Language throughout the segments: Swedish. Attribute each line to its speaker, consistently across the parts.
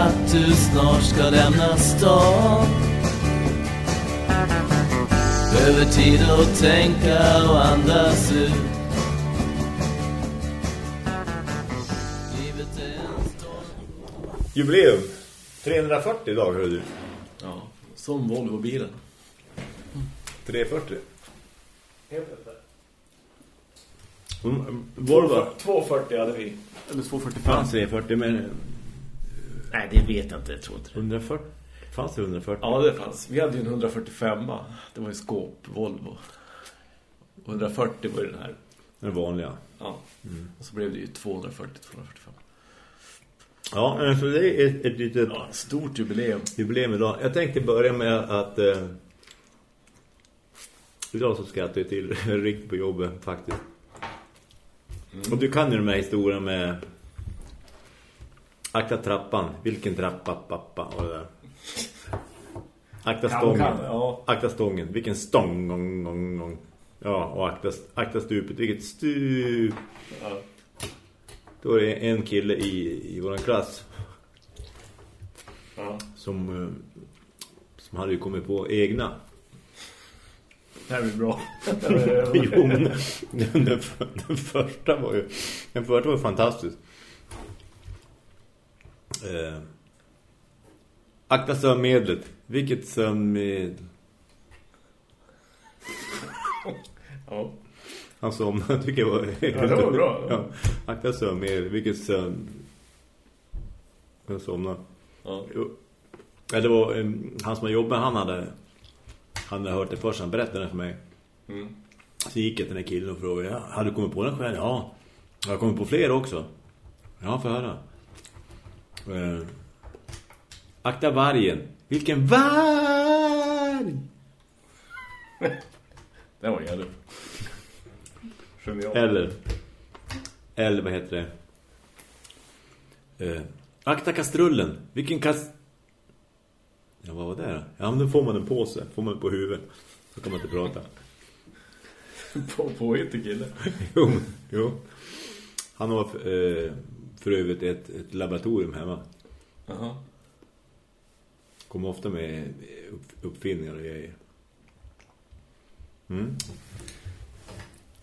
Speaker 1: att du snart ska lämna stan Behöver tid att tänka och andas ut Livet är en storm
Speaker 2: Jubileum. 340 dagar hörde du.
Speaker 3: Ja, som Volvo-bilen.
Speaker 2: 340. Mm, Volvo
Speaker 3: 240 hade vi. Eller 245.
Speaker 2: fanns 340 men
Speaker 3: Nej, det vet jag inte. Jag tror inte det.
Speaker 2: 140 fanns det 140?
Speaker 3: Ja, det fanns. Vi hade ju en 145 Det var ju skåp, Volvo. 140 var ju den här.
Speaker 2: Den vanliga.
Speaker 3: Ja. Och så blev det ju 240, 245.
Speaker 2: Ja, eh, så det är ett, ett litet
Speaker 3: Ja, stort jubileum.
Speaker 2: jubileum idag. Jag tänkte börja med att eh, idag så ska jag till riktigt på jobbet faktiskt. Och du kan ju de här historierna med akta trappan. Vilken trappa, pappa? Och det där. Akta stången. Akta stången. Vilken stång. Gång, gång, gång. Ja, och akta, akta stupet. Vilket stup. Då är det en kille i, i vår klass som, eh, som hade ju kommit på egna.
Speaker 3: Det här blir bra.
Speaker 2: jo, men den, den, den första var ju den första var fantastisk. Eh, akta sömnmedlet. Vilket sömnmedel?
Speaker 3: ja.
Speaker 2: Han somnade, tycker jag var...
Speaker 3: Ja, det var bra.
Speaker 2: Ja. Akta sömnmedel. Vilket sömn... Han somnade.
Speaker 3: Ja.
Speaker 2: Ja, det var eh, han som jobbat, han hade han hade hört det först, han berättade det för mig.
Speaker 3: Mm.
Speaker 2: Så gick jag till den här killen och frågade, har du kommit på den själv? Ja. Jag har kommit på fler också. Ja, för höra. Eh, akta vargen. Vilken varg!
Speaker 3: Det var jävligt. Genial.
Speaker 2: Eller, eller vad heter det? Eh, akta kastrullen. Vilken kast... Ja, vad var det då? Ja, men då får man en påse. Får man på huvudet. Så kan man inte prata.
Speaker 3: På, på inte kille.
Speaker 2: jo, jo. Han har eh, för övrigt ett, ett laboratorium hemma.
Speaker 3: Jaha.
Speaker 2: Kommer ofta med upp, uppfinningar och grejer. Mm.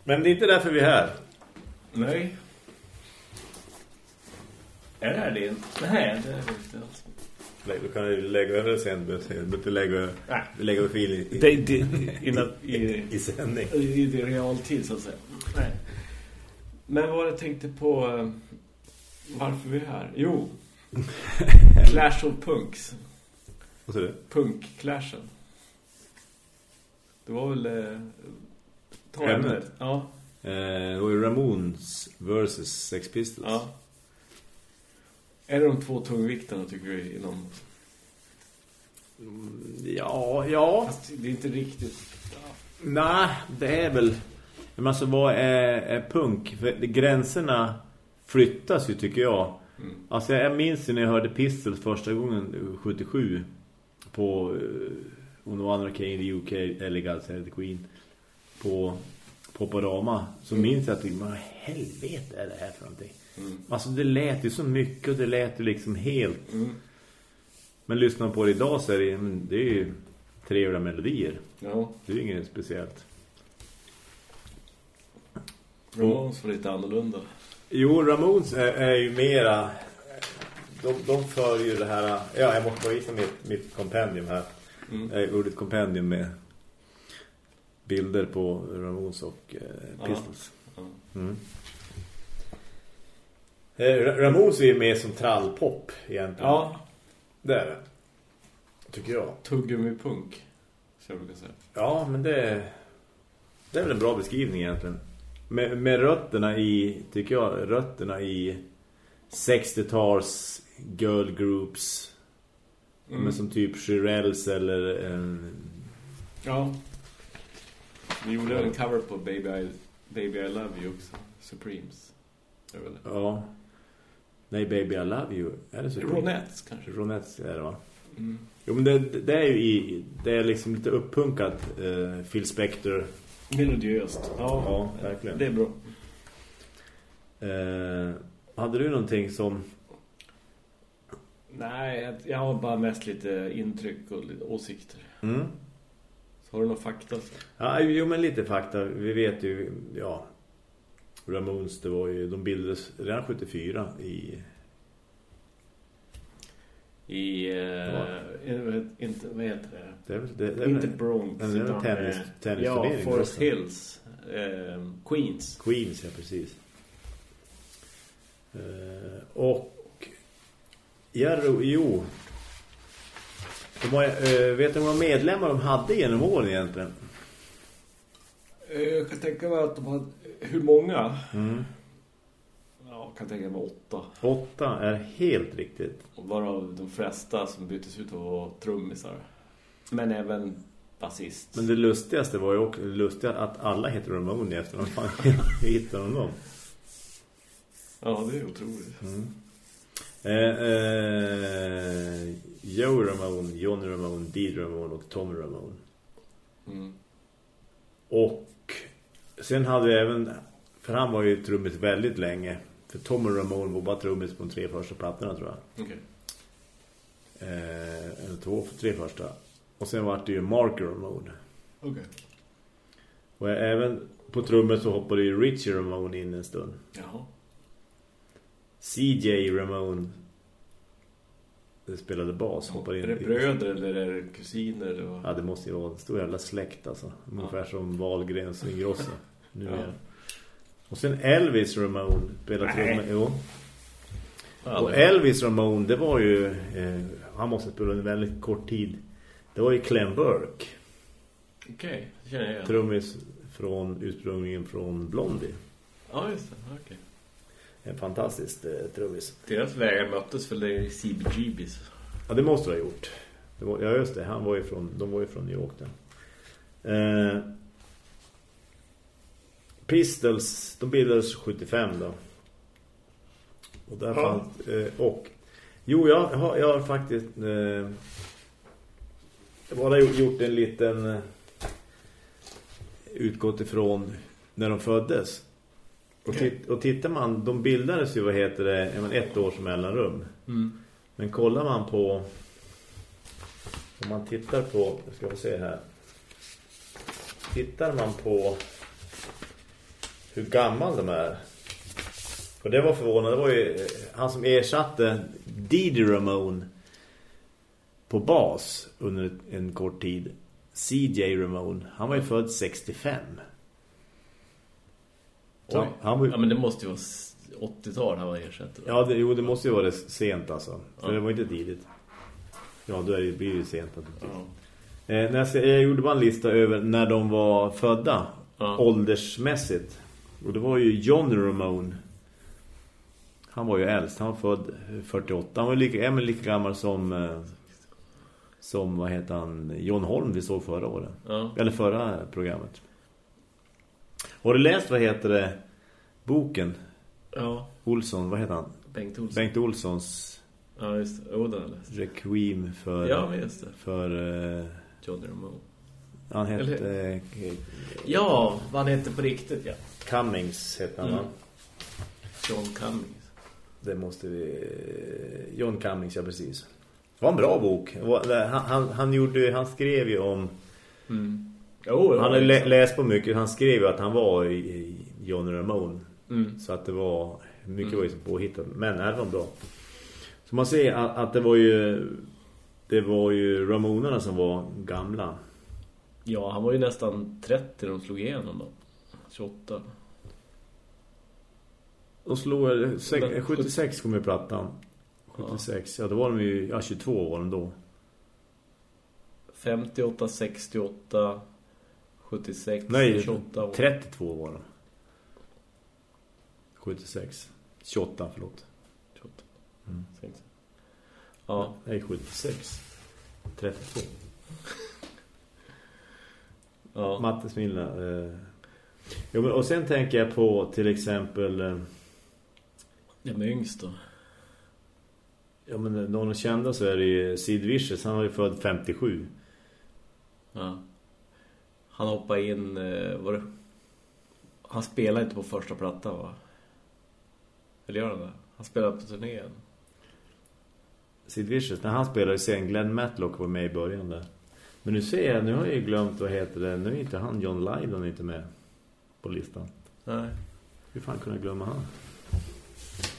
Speaker 2: Men det är inte därför vi är här.
Speaker 3: Nej. Är det här din? Nej, det är det inte alls.
Speaker 2: Då kan du lägga över det sen. Du behöver inte lägga,
Speaker 3: Nej.
Speaker 2: lägga över filen i,
Speaker 3: Det, det, innan, i,
Speaker 2: i sändning.
Speaker 3: i, i realtid så att säga. Nej. Men vad jag tänkte på eh, varför vi är här? Jo. Clash of Punks.
Speaker 2: Vad sa du?
Speaker 3: Punk-clashen. Det var väl... Eh, ta
Speaker 2: Ämnet?
Speaker 3: Ja.
Speaker 2: Eh, det var ju Ramones versus Sex Pistols.
Speaker 3: ja. Är det de två tungviktarna tycker vi inom...
Speaker 2: ja. ja.
Speaker 3: Fast det är inte riktigt...
Speaker 2: Nej, det är väl... Men alltså, vad är, är punk? För gränserna flyttas ju, tycker jag.
Speaker 3: Mm.
Speaker 2: Alltså, jag minns ju när jag hörde Pistols första gången, eh, 77, på uh, On One Arcade i UK, eller Guns N' Queen, på Poporama, så minns jag att vad helvete är det här för någonting?
Speaker 3: Mm.
Speaker 2: Alltså, det lät ju så mycket och det lät ju liksom helt...
Speaker 3: Mm.
Speaker 2: Men lyssnar man på det idag så är det, det är ju trevliga melodier.
Speaker 3: Ja.
Speaker 2: Det är ju inget speciellt.
Speaker 3: Ramones var lite annorlunda.
Speaker 2: Jo, Ramones är, är ju mera... De, de för ju det här... Ja, jag måste visa mitt, mitt kompendium här.
Speaker 3: Mm.
Speaker 2: Jag gjorde ett kompendium med bilder på Ramones och eh, Pistols. Mm. Eh, Ra- Ramones är ju mer som trallpop egentligen.
Speaker 3: Ja.
Speaker 2: Det är det. Tycker jag.
Speaker 3: Tuggummi-punk. Så jag brukar säga.
Speaker 2: Ja, men det, det är väl en bra beskrivning egentligen. Med, med rötterna i, tycker jag, rötterna i 60-tals girl groups.
Speaker 3: Mm.
Speaker 2: Men som typ Shirelles eller en...
Speaker 3: Ja. Vi gjorde en cover på Baby I, Baby I Love You också. Supremes.
Speaker 2: Ja. Nej, Baby I Love You. Är det så?
Speaker 3: Ronettes kanske.
Speaker 2: Ronettes är det va?
Speaker 3: Mm.
Speaker 2: Jo, men det, det är ju i... Det är liksom lite uppunkat eh, Phil Spector.
Speaker 3: Melodiöst. Ja,
Speaker 2: Ja, verkligen.
Speaker 3: Det är bra.
Speaker 2: Eh, hade du någonting som...
Speaker 3: Nej, jag- har bara mest lite intryck och lite åsikter.
Speaker 2: Mm.
Speaker 3: Så har du någon fakta?
Speaker 2: Ja, jo men lite fakta. Vi vet ju, ja, Ramones, det var ju, de bildades redan 74 i...
Speaker 3: I,
Speaker 2: Ja.
Speaker 3: jag vet inte, vad heter det?
Speaker 2: Det är, det, det är
Speaker 3: inte Bronx.
Speaker 2: Men det är
Speaker 3: utan,
Speaker 2: tennis-
Speaker 3: eh,
Speaker 2: tennisturnering
Speaker 3: Ja, Forest
Speaker 2: också.
Speaker 3: Hills. Eh, Queens.
Speaker 2: Queens, ja precis. Eh, och Jarro, jo. De har, eh, vet du hur många medlemmar de hade genom åren egentligen?
Speaker 3: Jag kan tänka mig att de har... Hur många?
Speaker 2: Mm.
Speaker 3: Kan tänka mig åtta.
Speaker 2: Åtta är helt riktigt.
Speaker 3: Och varav de flesta som byttes ut var trummisar. Men även basist.
Speaker 2: Men det lustigaste var ju också lustiga att alla heter Ramone efter någon fan hittade de dem.
Speaker 3: Ja, det är otroligt.
Speaker 2: Mm. Eh, eh, Joe Ramone, Johnny Ramone, Dee Ramone och Tom Ramone.
Speaker 3: Mm.
Speaker 2: Och sen hade vi även, för han var ju trummis väldigt länge. För Tom Ramone var bara trummis på de tre första plattorna tror jag.
Speaker 3: Okej.
Speaker 2: Eh, eller två, tre första. Och sen var det ju Mark Ramone.
Speaker 3: Okej.
Speaker 2: Och även på trummet så hoppade ju Richie Ramone in en stund.
Speaker 3: Jaha.
Speaker 2: CJ Ramone det spelade bas. Hoppade in.
Speaker 3: Är det bröder eller är det kusiner? Och...
Speaker 2: Ja, det måste ju vara en stor jävla släkt alltså. Ungefär som Wahlgrens och Ingrosso. Nu
Speaker 3: Ja.
Speaker 2: är. Och sen Elvis Ramone spelade trummor. Jo. Och Elvis Ramone, det var ju... Eh, han måste spela under väldigt kort tid. Det var ju Clem Burke.
Speaker 3: Okej, det känner jag igen.
Speaker 2: Trummis från, ursprungligen från Blondie.
Speaker 3: Ja, just det. Okej.
Speaker 2: En fantastisk eh, trummis.
Speaker 3: Deras vägar möttes väl i CBGBs.
Speaker 2: Ja, det måste du ha gjort. Var, ja, just det. Han var ju från, de var ju från New York där. Eh, Pistols, de bildades 75 då. Och där
Speaker 3: Ja.
Speaker 2: fanns... Eh, och... Jo, jag har, jag har faktiskt... Eh, jag bara gjort, en liten... Eh, utgått ifrån när de föddes. Och,
Speaker 3: Okej.
Speaker 2: titt, och tittar man, de bildades ju, vad heter det, ett års mellanrum.
Speaker 3: Mm.
Speaker 2: Men kollar man på om man tittar på ska vi se här. Tittar man på hur gammal de är. För det var förvånande, det var ju eh, han som ersatte Didi Ramone på bas under en kort tid. CJ Ramone, han var ju född 65. Så
Speaker 3: Oj.
Speaker 2: han var ju-
Speaker 3: Ja, men det måste ju vara s- 80-tal han var ersättare.
Speaker 2: Ja, det, jo, det måste ju vara det sent alltså. För
Speaker 3: Ja.
Speaker 2: det var inte tidigt. Ja, då är det, blir det ju sent naturligtvis.
Speaker 3: Ja.
Speaker 2: Eh, när jag, jag gjorde bara en lista över när de var födda.
Speaker 3: Ja.
Speaker 2: Åldersmässigt. Och det var ju John Ramone. Han var ju äldst. Han var född 48. Han var lika, men lika gammal som... Eh, som, vad heter han? John Holm vi såg förra året.
Speaker 3: Ja.
Speaker 2: Eller förra programmet. Har du läst, vad heter det? Boken?
Speaker 3: ja.
Speaker 2: Olsson, vad heter han?
Speaker 3: Bengt Olsson.
Speaker 2: Bengt Olssons
Speaker 3: Ja, just det. Jo, den har jag läst.
Speaker 2: Requiem för...
Speaker 3: Ja, just det.
Speaker 2: För... Eh,
Speaker 3: Johnny Ramone.
Speaker 2: Han hette...
Speaker 3: Eller-
Speaker 2: Eh,
Speaker 3: Ja, vad han heter på riktigt, ja.
Speaker 2: Cummings hette han,
Speaker 3: Mm.
Speaker 2: va?
Speaker 3: John Cummings.
Speaker 2: Det måste vi... John Cummings, ja precis. Det var en bra bok. Han, han, han, gjorde, han skrev ju om...
Speaker 3: Mm. Jo,
Speaker 2: Han hade lä, läst på mycket. Han skrev ju att han var i, i John Ramone.
Speaker 3: Mm.
Speaker 2: Så att det var... Mycket
Speaker 3: Mm.
Speaker 2: var ju påhittat. Men är det var bra. Så man ser att, att det var ju... Det var ju Ramonerna som var gamla.
Speaker 3: Ja, han var ju nästan 30 när de slog igenom då. 28.
Speaker 2: Och slog...
Speaker 3: Men-
Speaker 2: sex- 76 kom ju plattan. 76. Ja, då var de ju... Ja, 22 var de då.
Speaker 3: 58, 68, 76,
Speaker 2: Nej,
Speaker 3: 28 år.
Speaker 2: 32 var de. 76. 28, förlåt.
Speaker 3: 28.
Speaker 2: Mm.
Speaker 3: Ja,
Speaker 2: Nej, 76. 32.
Speaker 3: Ja.
Speaker 2: Matte Smilla. Eh. Jo, men, och sen tänker jag på till exempel... Eh,
Speaker 3: Det är yngst då.
Speaker 2: ja, men eh, någon kända så är det ju Sid Vicious. Han var ju född 57.
Speaker 3: Ja. Han hoppade in... Eh, var det... Han spelar inte på första plattan va? Eller gör han det? Han spelar på turnén.
Speaker 2: Sid Vicious, när han spelade serien Glenn Matlock var med i början där. Men nu ser jag, nu har jag ju glömt vad heter det. Nu är inte han John Lydon inte med på listan.
Speaker 3: Nej.
Speaker 2: Hur fan kunde jag glömma han?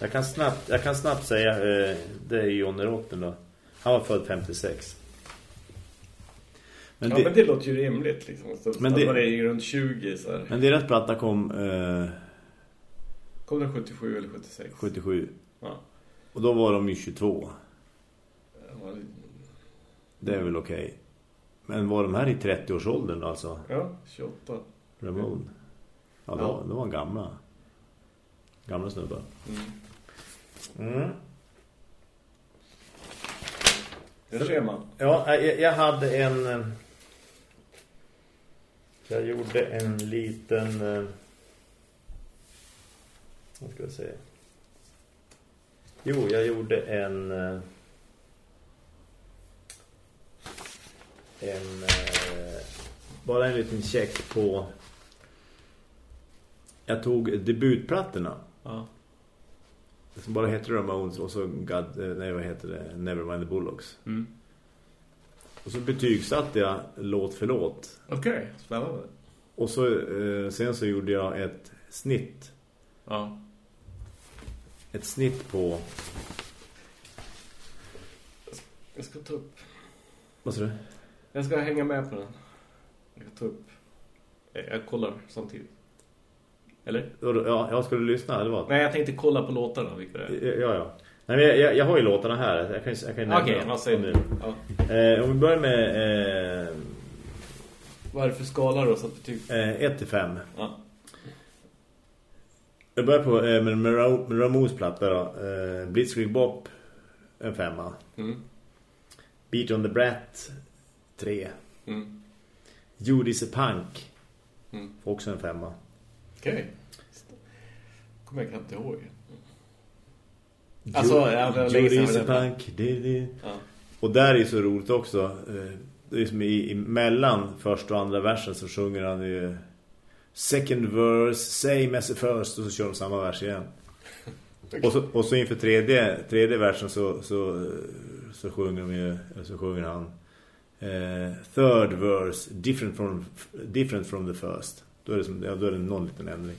Speaker 2: Jag kan snabbt, jag kan snabbt säga, eh, det är Johnny Rotten då. Han var född 56.
Speaker 3: Men ja, det, men det låter ju rimligt liksom. Så
Speaker 2: men
Speaker 3: det det runt 20 så här.
Speaker 2: Men deras platta kom... Eh,
Speaker 3: kom den 77 eller 76?
Speaker 2: 77.
Speaker 3: Ja.
Speaker 2: Och då var de ju 22. Det är väl okej. Okay. Men var de här i 30-årsåldern alltså?
Speaker 3: Ja, 28.
Speaker 2: Ramon. Ja, då, ja. då var gamla. Gamla snubbar. Mm. Mm.
Speaker 3: Det ser man.
Speaker 2: Ja, jag, jag hade en... Eh, jag gjorde en liten... Eh, vad ska jag säga? Jo, jag gjorde en... Eh, en... Bara en liten check på... Jag tog debutplattorna.
Speaker 3: Ja.
Speaker 2: Som bara heter Ramones och så God, nej vad heter det? Nevermind the Bullocks.
Speaker 3: Mm.
Speaker 2: Och så betygsatte jag låt för låt.
Speaker 3: Okej, okay, spännande.
Speaker 2: Och så, eh, sen så gjorde jag ett snitt.
Speaker 3: Ja.
Speaker 2: Ett snitt på...
Speaker 3: Jag ska ta upp...
Speaker 2: Vad sa du?
Speaker 3: Jag ska hänga med på den. Jag ska ta upp... Jag kollar samtidigt. Eller?
Speaker 2: Ja, jag skulle lyssna, eller vad?
Speaker 3: Nej, jag tänkte kolla på låtarna, vilka det
Speaker 2: är. Ja, ja. Nej, men jag, jag, jag har ju låtarna här. Jag kan, jag kan
Speaker 3: Okej, okay, vad säger du?
Speaker 2: Ja. Eh, om vi börjar med... Eh,
Speaker 3: vad är det för skala då? Så att betyg?
Speaker 2: Eh, 1 till 5.
Speaker 3: Ja.
Speaker 2: Jag börjar på eh, med, med, med Ramones platta då. Eh, Blitzkrieg Bop, en femma.
Speaker 3: Mm.
Speaker 2: Beat on the Brat, 3.
Speaker 3: Mm.
Speaker 2: Judy's a Punk,
Speaker 3: mm.
Speaker 2: också en femma.
Speaker 3: Okej. Okay. Kommer jag knappt ihåg. Alltså,
Speaker 2: Judy's a Punk, det, det.
Speaker 3: Ja.
Speaker 2: Och där är så roligt också. Eh, det är som i, i mellan första och andra versen så sjunger han ju second verse, same as the first och så kör de samma vers igen. och, så, och så inför tredje, tredje versen så, så, så sjunger de ju, så sjunger han eh, third verse different from, different from the first. Då är det, som, ja, då är det någon liten ändring.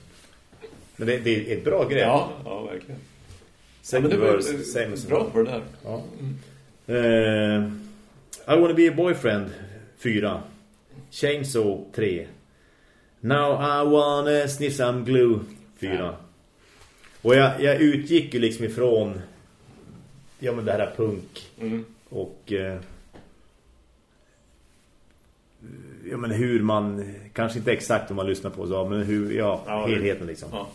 Speaker 2: Men det, det är ett bra grepp.
Speaker 3: Ja, ja verkligen.
Speaker 2: Second ja, verse, same as
Speaker 3: bra på det där.
Speaker 2: Ja. Mm. Uh, I wanna be a boyfriend 4 Chainsaw 3 Now I wanna sniff some glue 4 Och jag, jag utgick ju liksom ifrån Ja men det här punk
Speaker 3: mm.
Speaker 2: Och uh, Ja men hur man Kanske inte exakt om man lyssnar på så Men hur, ja, ja helheten liksom
Speaker 3: ja.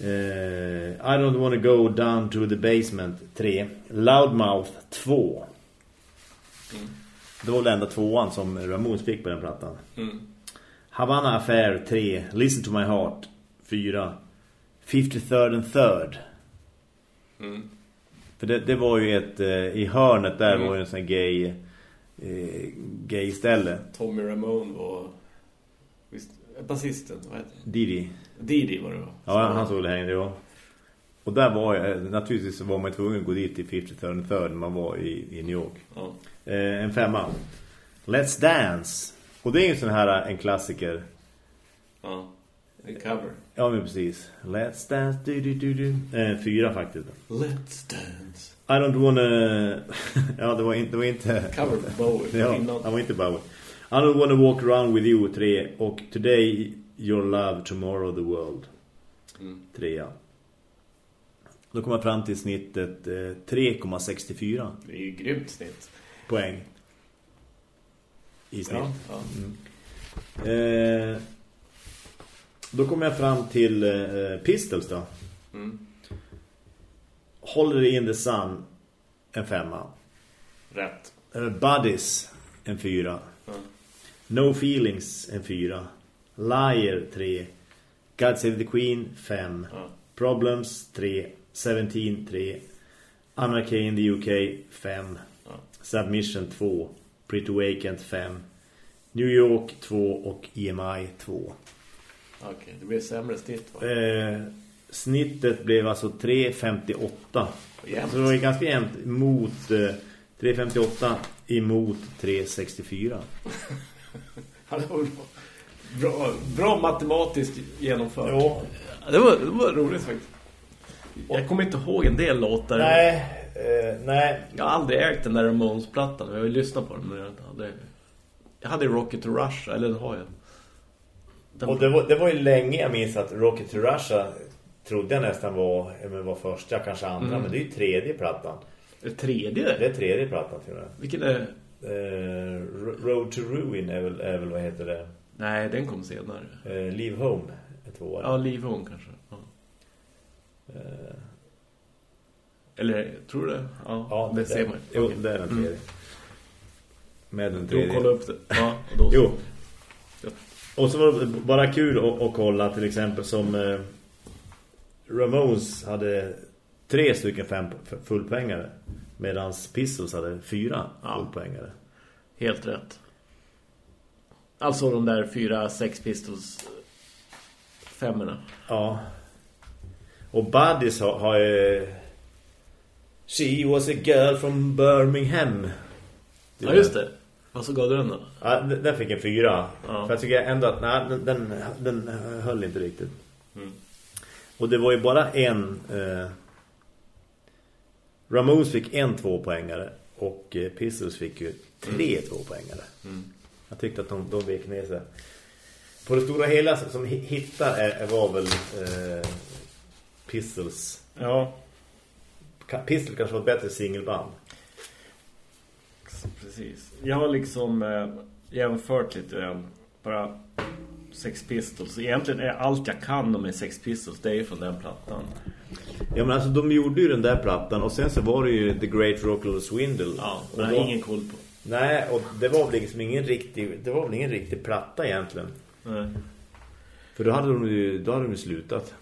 Speaker 2: Uh, I don't want to go down to the basement 3 Loudmouth 2
Speaker 3: mm.
Speaker 2: Det var väl enda tvåan som Ramones fick på den plattan
Speaker 3: mm.
Speaker 2: Havana Affair 3 Listen to my heart 4 53rd and third
Speaker 3: mm.
Speaker 2: För det, det, var ju ett uh, I hörnet där mm. var ju en sån gay uh, Gay ställe
Speaker 3: Tommy Ramone var visst, Basisten, vad heter
Speaker 2: det? Didi
Speaker 3: Didi var det va?
Speaker 2: Ja, han såg det hängde, ja. Och där var jag, naturligtvis var man tvungen att gå dit 53rd third när man var i, i New York.
Speaker 3: Ja.
Speaker 2: Eh, en femma. Let's Dance. Och det är en sån här, en klassiker.
Speaker 3: Ja, en cover.
Speaker 2: Ja, men precis. Let's Dance, du, du, du, du. Eh, fyra faktiskt.
Speaker 3: Let's Dance.
Speaker 2: I don't wanna... ja, det var inte... Det var inte...
Speaker 3: Cover Bowie.
Speaker 2: ja, det var inte Bowie. I don't wanna walk around with you, tre. Och Today Your Love, Tomorrow the World.
Speaker 3: Mm.
Speaker 2: Trea. Då kommer jag fram till snittet eh, 3,64.
Speaker 3: Det är ju grymt snitt.
Speaker 2: Poäng. I snitt.
Speaker 3: Ja, ja.
Speaker 2: Mm. Eh, då kommer jag fram till eh, Pistols då.
Speaker 3: Mm.
Speaker 2: Håller in the Sun, en femma.
Speaker 3: Rätt.
Speaker 2: Eh, Buddies, en fyra.
Speaker 3: Mm.
Speaker 2: No Feelings, en fyra. Liar 3 God Save the Queen 5
Speaker 3: ja.
Speaker 2: Problems 3 17 3 Anarchy in the UK 5
Speaker 3: ja.
Speaker 2: Submission 2 Pretty Vacant 5 New York 2 och EMI 2
Speaker 3: Okej, okay, det blir sämre snitt va?
Speaker 2: Eh, snittet blev alltså 3,58.
Speaker 3: Jämnt.
Speaker 2: Så det var ju ganska jämnt mot eh, 3,58 emot 3,64.
Speaker 3: Ja, det var bra. Bra, matematiskt genomfört.
Speaker 2: Ja.
Speaker 3: Det var, det var roligt faktiskt. Jag kommer inte ihåg en del låtar.
Speaker 2: Nej, eh, nej.
Speaker 3: Jag har aldrig ägt den där Ramones-plattan. Jag har ju lyssnat på den. Men jag hade, jag hade Rocket to Russia, eller den har jag. Den,
Speaker 2: Och det var, det var ju länge jag minns att Rocket to Russia trodde jag nästan var, men var första, kanske andra.
Speaker 3: Mm.
Speaker 2: Men det är ju tredje plattan.
Speaker 3: är det tredje?
Speaker 2: Det är tredje plattan till och med.
Speaker 3: Vilken är...
Speaker 2: Eh, Road to Ruin är väl, är väl vad heter det?
Speaker 3: Nej, den kom senare.
Speaker 2: Eh, Leave Home är tvåan.
Speaker 3: Ja, Liv Hon kanske. Ja.
Speaker 2: Eh,
Speaker 3: Eller, tror du det? Ja,
Speaker 2: ja
Speaker 3: det, ser man.
Speaker 2: Jo,
Speaker 3: Okej.
Speaker 2: det är den
Speaker 3: Mm.
Speaker 2: tredje. Med den tredje.
Speaker 3: kolla upp det. Ja, och då...
Speaker 2: Jo.
Speaker 3: Ja.
Speaker 2: Och så var det bara kul att, att kolla till exempel som eh, Ramones hade tre stycken fem fullpoängare medan Pistols hade fyra
Speaker 3: Ja.
Speaker 2: fullpoängare.
Speaker 3: Helt rätt. Alltså de där fyra Sex Pistols femmorna.
Speaker 2: Ja. Och Buddies har, har ju She was a girl from Birmingham.
Speaker 3: Ja, just det. Vad så gav du den då?
Speaker 2: Ja, den den fick en fyra.
Speaker 3: Ja.
Speaker 2: För jag tycker ändå att nej, den, den, den höll inte riktigt.
Speaker 3: Mm.
Speaker 2: Och det var ju bara en... Eh, Ramones fick en tvåpoängare och eh, Pistols fick ju tre tvåpoängare.
Speaker 3: Mm.
Speaker 2: Jag tyckte att de, de vek ner sig. På det stora hela som hi- hittar är, var väl eh, Pistols.
Speaker 3: Ja,
Speaker 2: Pistols kanske var ett bättre singelband.
Speaker 3: precis. Jag har liksom eh, jämfört lite. Bara Sex Pistols. Egentligen är allt jag kan om Sex Pistols, det är ju från den plattan.
Speaker 2: Ja men alltså de gjorde ju den där plattan och sen så var det ju The Great Rock'n'Roll Swindle.
Speaker 3: Ja,
Speaker 2: och
Speaker 3: det har ingen koll på.
Speaker 2: Nej, och det var väl liksom ingen riktig det var väl ingen riktig platta egentligen.
Speaker 3: Nej.
Speaker 2: För då hade de ju då hade de ju slutat.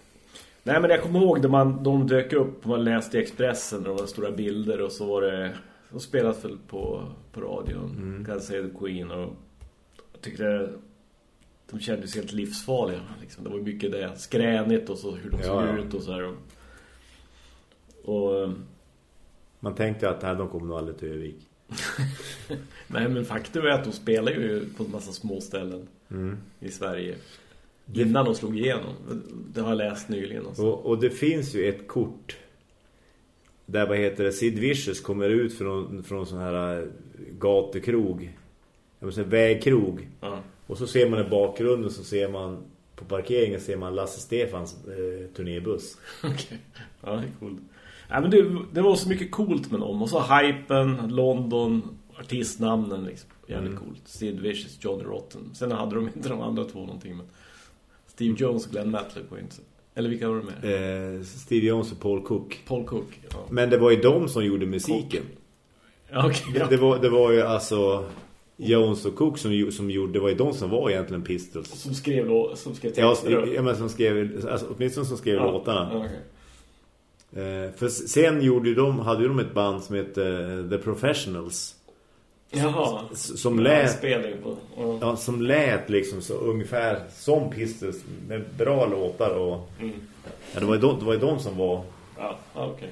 Speaker 3: Nej men jag kommer ihåg när man, de dök upp Man läste i Expressen och det var stora bilder Och så var det De spelat väl på, på radion mm. Kan säga The Queen och Jag tyckte De kändes helt livsfarliga liksom. Det var mycket det Skränigt och så hur de såg
Speaker 2: Ja,
Speaker 3: ut och så här och, eh,
Speaker 2: Man tänkte att nej, de kommer nog aldrig till Övik.
Speaker 3: Nej men faktum är att de spelar ju På en massa små ställen
Speaker 2: Mm.
Speaker 3: I Sverige Innan de slog igenom Det har jag läst nyligen också.
Speaker 2: Och, och det finns ju ett kort där vad heter det Sid Vicious kommer ut från från sån här äh, gatukrog. Jag måste säga vägkrog.
Speaker 3: Ja.
Speaker 2: Och så ser man i bakgrunden så ser man på parkeringen ser man Lasse Stefans eh, turnébuss.
Speaker 3: Okej. Ja, det är coolt. Ja, men det, det var så mycket coolt med dem. Och så hypen, London, artistnamnen liksom. Jävligt
Speaker 2: Mm.
Speaker 3: coolt. Sid Vicious, Johnny Rotten. Sen hade de inte de andra två någonting. Men Steve Jones och Glenn Matlock var inte... Eller vilka var det med?
Speaker 2: Eh, Steve Jones och Paul Cook.
Speaker 3: Paul Cook. Ja,
Speaker 2: Men det var ju de som gjorde musiken.
Speaker 3: ja okej.
Speaker 2: Det, det, var, det var ju alltså Jones och Cook som, som gjorde, det var ju de som var egentligen Pistols.
Speaker 3: Som skrev, lå- som skrev
Speaker 2: Ja,
Speaker 3: texter.
Speaker 2: ja men som skrev, alltså, åtminstone som skrev låtarna.
Speaker 3: Ja, okej.
Speaker 2: Eh, för sen gjorde ju de, hade ju de ett band som hette eh, The Professionals.
Speaker 3: Jaha.
Speaker 2: Som
Speaker 3: Ja,
Speaker 2: lät,
Speaker 3: på. Ja.
Speaker 2: ja, som lät liksom så ungefär som Pistols med bra låtar och
Speaker 3: Mm.
Speaker 2: ja, det var ju de, det var ju de som var
Speaker 3: Ja, ja, okej.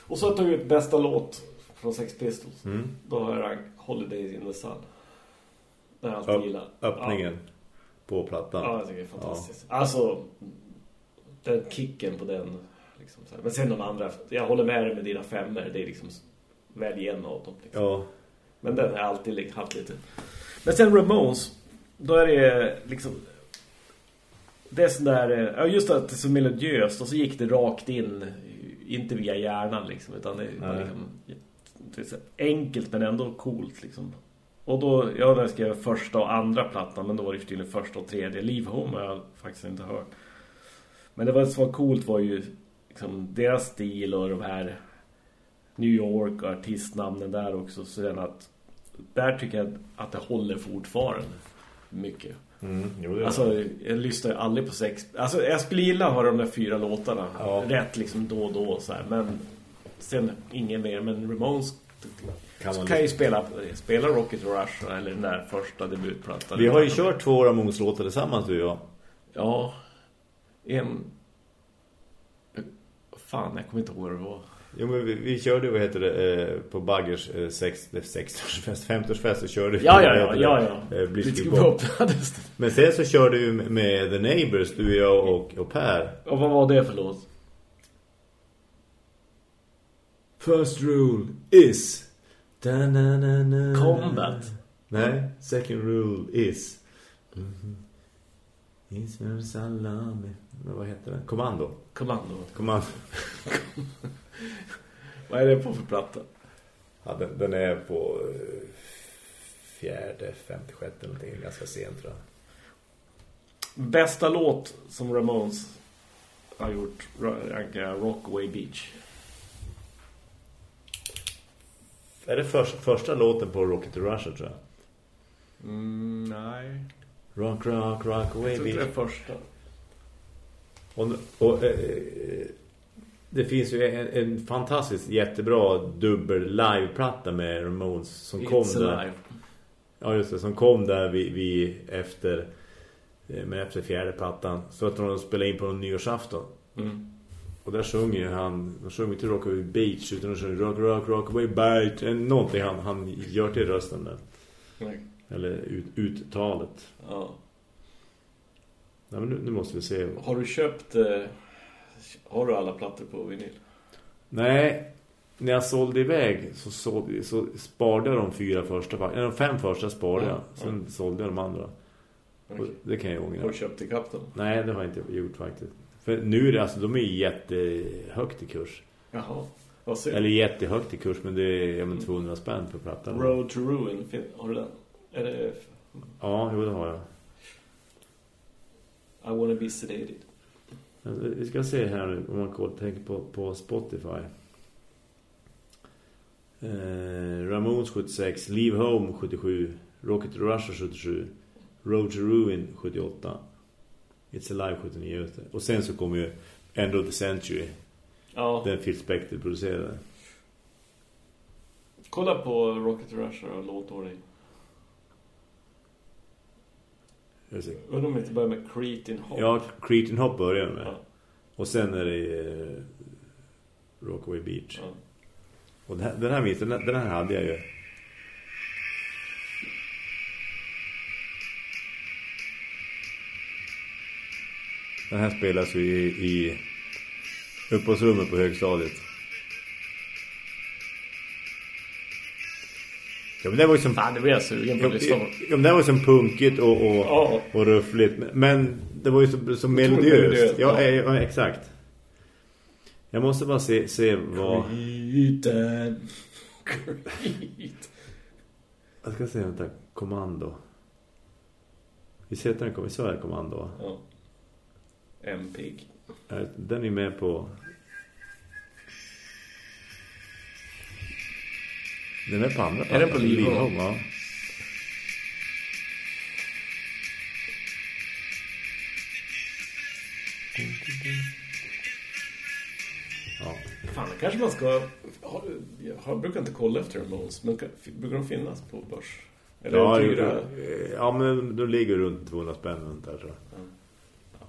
Speaker 3: Och så tog jag ut bästa låt från Sex Pistols.
Speaker 2: mm,
Speaker 3: Då har jag Holidays in the Sun. Den har jag alltid gillat.
Speaker 2: öppningen på
Speaker 3: Ja,
Speaker 2: plattan.
Speaker 3: ja jag tycker det är fantastiskt. Alltså, den kicken på den. Liksom. Men sen de andra, jag håller med dig med dina femmer. Det är liksom, välj en av dem. Liksom.
Speaker 2: Ja,
Speaker 3: Men den har jag alltid haft lite. Men sen Ramones, då är det liksom... Det är sån där... eh, Ja, just att det är så melodiöst och så gick det rakt in. Inte via hjärnan liksom, utan det
Speaker 2: Nej.
Speaker 3: liksom... Enkelt men ändå coolt liksom. Och då, ja, jag skrev första och andra plattan, men då var det tydligen första och tredje. Leave Home har jag faktiskt inte hört. Men det var, som var coolt var ju liksom deras stil och de här New York och artistnamnen där också. Så den att där tycker jag att det håller fortfarande mycket.
Speaker 2: mm, jo,
Speaker 3: Alltså, jag lyssnar ju aldrig på sex... Alltså, jag skulle gilla att höra de där fyra låtarna.
Speaker 2: Ja.
Speaker 3: Rätt liksom då och då så här. Men sen ingen mer. Men Ramones
Speaker 2: kan man
Speaker 3: kan ju spela, spela Rocket Rush eller den där första debutplattan.
Speaker 2: Vi har ju kört två Ramones-låtar tillsammans du och jag.
Speaker 3: Ja. En, Fan, jag kommer inte ihåg vad det var.
Speaker 2: Jo, men vi, vi körde, vad heter det, eh, på Baggers eh, 60-årsfest, 50-årsfest så körde vi.
Speaker 3: Ja, ja, ja, ja, ja.
Speaker 2: eh, Blitzkrieg. Men sen så körde vi med The Neighbors, du, jag och, och Per.
Speaker 3: Och vad var det för låt?
Speaker 2: First rule is... Da-na-na-na.
Speaker 3: Combat.
Speaker 2: Nej, second rule is... Mhm. Israel salami. Men vad heter det? Kommando.
Speaker 3: Kommando.
Speaker 2: Kommando.
Speaker 3: Vad är det på för platta?
Speaker 2: Ja, den, den är på eh, fjärde, femte, sjätte någonting. Ganska sent tror jag.
Speaker 3: Bästa låt som Ramones har gjort rankar Rockaway Beach.
Speaker 2: Är det första, första låten på Rocket to Russia tror jag?
Speaker 3: Mm, nej.
Speaker 2: Rock, rock, rock away
Speaker 3: Jag tror det är första.
Speaker 2: Och, och eh, det finns ju en, en fantastiskt jättebra dubbel liveplatta med Ramones som kom
Speaker 3: It's
Speaker 2: där.
Speaker 3: Alive.
Speaker 2: Ja just det, som kom där vi, vi efter eh, men efter fjärde plattan så att de spelade in på en nyårsafton.
Speaker 3: Mm.
Speaker 2: Och där sjunger ju han, de sjunger inte Rockaway Beach utan de sjunger Rock, Rock, Rockaway Beach. Eh, Någonting han, han gör till rösten där.
Speaker 3: Nej.
Speaker 2: Eller ut, uttalet.
Speaker 3: Ja.
Speaker 2: Nej, men nu, nu måste vi se.
Speaker 3: Har du köpt... Eh, har du alla plattor på vinyl?
Speaker 2: Nej, när jag sålde iväg så, sålde, så sparade jag de fyra första. Nej, de fem första sparade jag.
Speaker 3: Ja,
Speaker 2: Sen sålde jag de andra.
Speaker 3: Okej.
Speaker 2: det kan jag ångra.
Speaker 3: Har du köpt i kapp dem?
Speaker 2: Nej, det har jag inte gjort faktiskt. För nu är det alltså, de är jättehögt i kurs.
Speaker 3: Jaha.
Speaker 2: Eller jättehögt i kurs, men det är ja, men 200 spänn på plattan.
Speaker 3: Road to Ruin. Har du den? Är det...
Speaker 2: Ja, jo det har jag.
Speaker 3: I wanna be sedated.
Speaker 2: Vi ska se här nu, om man kollar, tänker på, på Spotify. Eh, Ramones 76, Leave Home 77, Rocket Russia 77, Road to Ruin 78, It's Alive 79 just det. Och sen så kommer ju End of the Century,
Speaker 3: Ja.
Speaker 2: den Phil Spector producerade.
Speaker 3: Kolla på Rocket Rusher och låtordning. Undrar om vi inte börjar med Cretin Hop.
Speaker 2: Ja, Cretin Hop börjar med.
Speaker 3: Ja.
Speaker 2: Och sen är det eh, Rockaway Beach.
Speaker 3: Ja.
Speaker 2: Och den här, den här den här hade jag ju. Den här spelas ju i, i uppehållsrummet på högstadiet. Ja, men det var ju som...
Speaker 3: Fan, det blir jag sugen på att lyssna
Speaker 2: ja, men det var ju som punkigt och, och,
Speaker 3: Ja.
Speaker 2: och ruffligt. Men det var ju så, så
Speaker 3: melodiöst.
Speaker 2: Ja,
Speaker 3: ja.
Speaker 2: exakt. Jag måste bara se, se vad...
Speaker 3: Cretin. Cret.
Speaker 2: Jag ska se, vänta. Kommando. Vi ser att den kommer. Är det kommando.
Speaker 3: Ja. M-pig.
Speaker 2: Eh, Den är med på... Den är på andra
Speaker 3: Är den på Home?
Speaker 2: ja. Ja.
Speaker 3: Fan, kanske man ska... Har, jag brukar inte kolla efter Ramones, men brukar de finnas på börs? Eller
Speaker 2: Ja,
Speaker 3: dyra?
Speaker 2: ja, men de ligger runt 200 spänn där tror jag.
Speaker 3: Ja,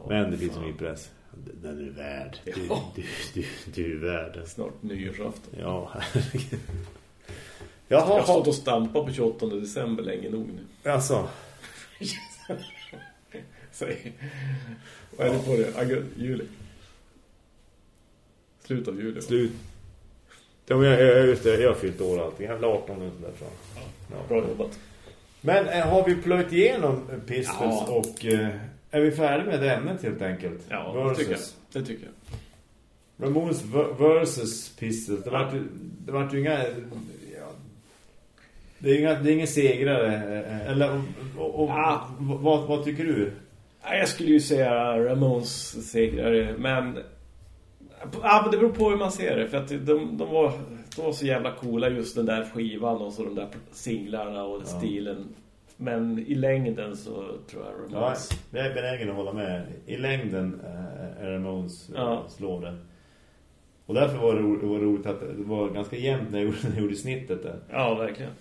Speaker 2: Men det finns en ny press. Den är värd. Du,
Speaker 3: Ja.
Speaker 2: du, du, du är värd.
Speaker 3: Snart nyårsafton.
Speaker 2: Ja, herregud.
Speaker 3: Jag har stått och stampat på 28 december länge nog nu.
Speaker 2: alltså.
Speaker 3: Säg. Vad är det på det? Augusti, juli. Slut av juli.
Speaker 2: Slut. Ja, men jag, jag, just det, jag har fyllt år och allting. Jag har 18 och sådär tror jag. Ja.
Speaker 3: Bra jobbat.
Speaker 2: Men eh, har vi plöjt igenom Pistols
Speaker 3: Ja.
Speaker 2: och eh, är vi färdiga med det ämnet helt enkelt?
Speaker 3: Ja, det tycker jag. Det tycker jag.
Speaker 2: Ramones ver- versus Pistols. Det vart det vart ju inga... Ja, det, är inga det är ingen segrare. Eller och, och,
Speaker 3: Ah.
Speaker 2: vad, vad tycker du?
Speaker 3: Ja, Jag skulle ju säga Ramones segrare, men... Ja, men det beror på hur man ser det. För att de, de, var, de var så jävla coola just den där skivan och så de där singlarna och
Speaker 2: Ja.
Speaker 3: stilen. Men i längden så tror jag
Speaker 2: Ja,
Speaker 3: Ramones.
Speaker 2: jag är benägen att hålla med. I längden eh, är Ramones
Speaker 3: Ja.
Speaker 2: ja. slår den. Och därför var det, ro, det var roligt att det var ganska jämnt när jag gjorde, när jag gjorde snittet där.
Speaker 3: Ja, verkligen.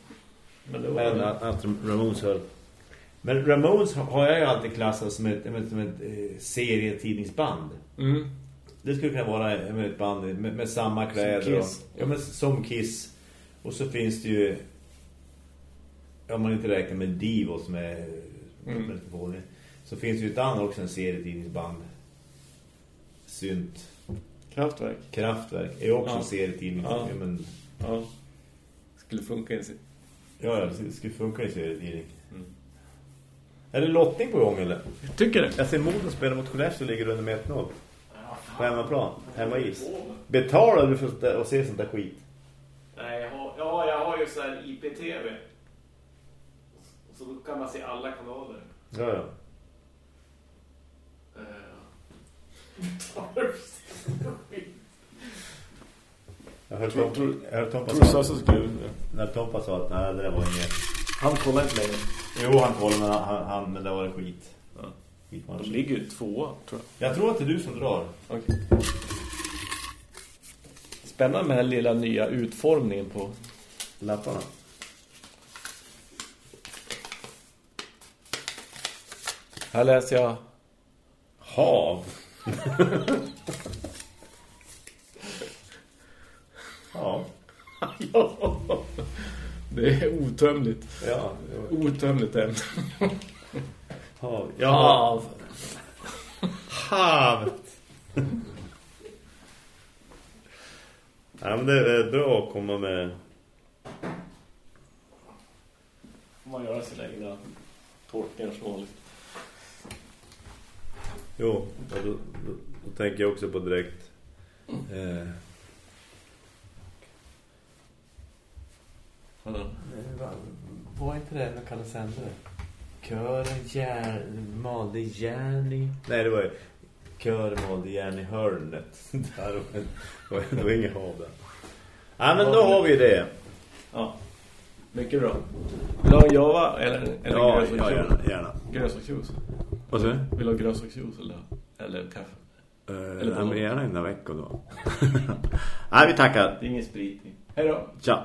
Speaker 3: Men det var...
Speaker 2: Men att, att Ramones höll. Men Ramones har jag ju alltid klassat som ett, som ett, som ett eh, serietidningsband.
Speaker 3: Mm.
Speaker 2: Det skulle kunna vara ett band med, med samma kläder.
Speaker 3: Som Kiss.
Speaker 2: Och, ja, men som Kiss. Och så finns det ju... Om man inte räknar med Divo som är...
Speaker 3: Mm.
Speaker 2: Mm. Så finns det ju ett annat också, en serietidningsband. Synt.
Speaker 3: Kraftverk.
Speaker 2: Kraftverk är också
Speaker 3: Ja.
Speaker 2: en serietidning.
Speaker 3: Ja.
Speaker 2: Ja. Men,
Speaker 3: Ja. Skulle funka i sig.
Speaker 2: ja, det skulle funka i serietidning.
Speaker 3: Mm.
Speaker 2: Är det lottning på gång eller?
Speaker 3: Jag tycker det.
Speaker 2: Jag ser Moden spela mot Skellefteå ligger under med 1-0. På hemmaplan, hemma is. Betalar du för att se sånt där skit?
Speaker 3: Nej, jag har, ja, jag har ju så här IPTV. Så då kan man se alla kanaler.
Speaker 2: Ja, ja. Jag hörde Tom,
Speaker 3: Tror-
Speaker 2: jag hörde Tompa sa,
Speaker 3: så skulle
Speaker 2: när Tompa sa att nej, det där var inget.
Speaker 3: Han kollar inte längre.
Speaker 2: Jo, han kollade men han, han men det var skit.
Speaker 3: Ja. De ligger ju två, tror jag.
Speaker 2: Jag tror att det är du som drar.
Speaker 3: Okej. Spännande med den här lilla nya utformningen på...
Speaker 2: Lapparna.
Speaker 3: Här läser jag...
Speaker 2: Hav. ja.
Speaker 3: ja. Det är otömligt.
Speaker 2: Ja.
Speaker 3: Otömligt ämne.
Speaker 2: Hav.
Speaker 3: Hav.
Speaker 2: Havet. ja, men det är bra att komma med...
Speaker 3: Får man göra sina egna tolkningar som vanligt.
Speaker 2: Jo, och då, då, då tänker jag också på direkt... Eh,
Speaker 3: Vadå?
Speaker 2: Var inte det med Kalle Sändare? Kören malde järn i... Nej, det var ju... Kören malde järn i hörnet. Där var, var, det var inget hav där. Ja, men då har vi det.
Speaker 3: Ja. Mycket bra. Vill du ha Java eller, eller
Speaker 2: Ja,
Speaker 3: grös och
Speaker 2: ja
Speaker 3: juice?
Speaker 2: gärna. gärna.
Speaker 3: Grös och juice.
Speaker 2: Vad säger du?
Speaker 3: Vill du ha grös och juice eller, eller kaffe?
Speaker 2: Uh,
Speaker 3: Eller
Speaker 2: ja, men gärna en vecka då. Nej, vi tackar.
Speaker 3: Det är ingen sprit i. Hej då!
Speaker 2: Tja.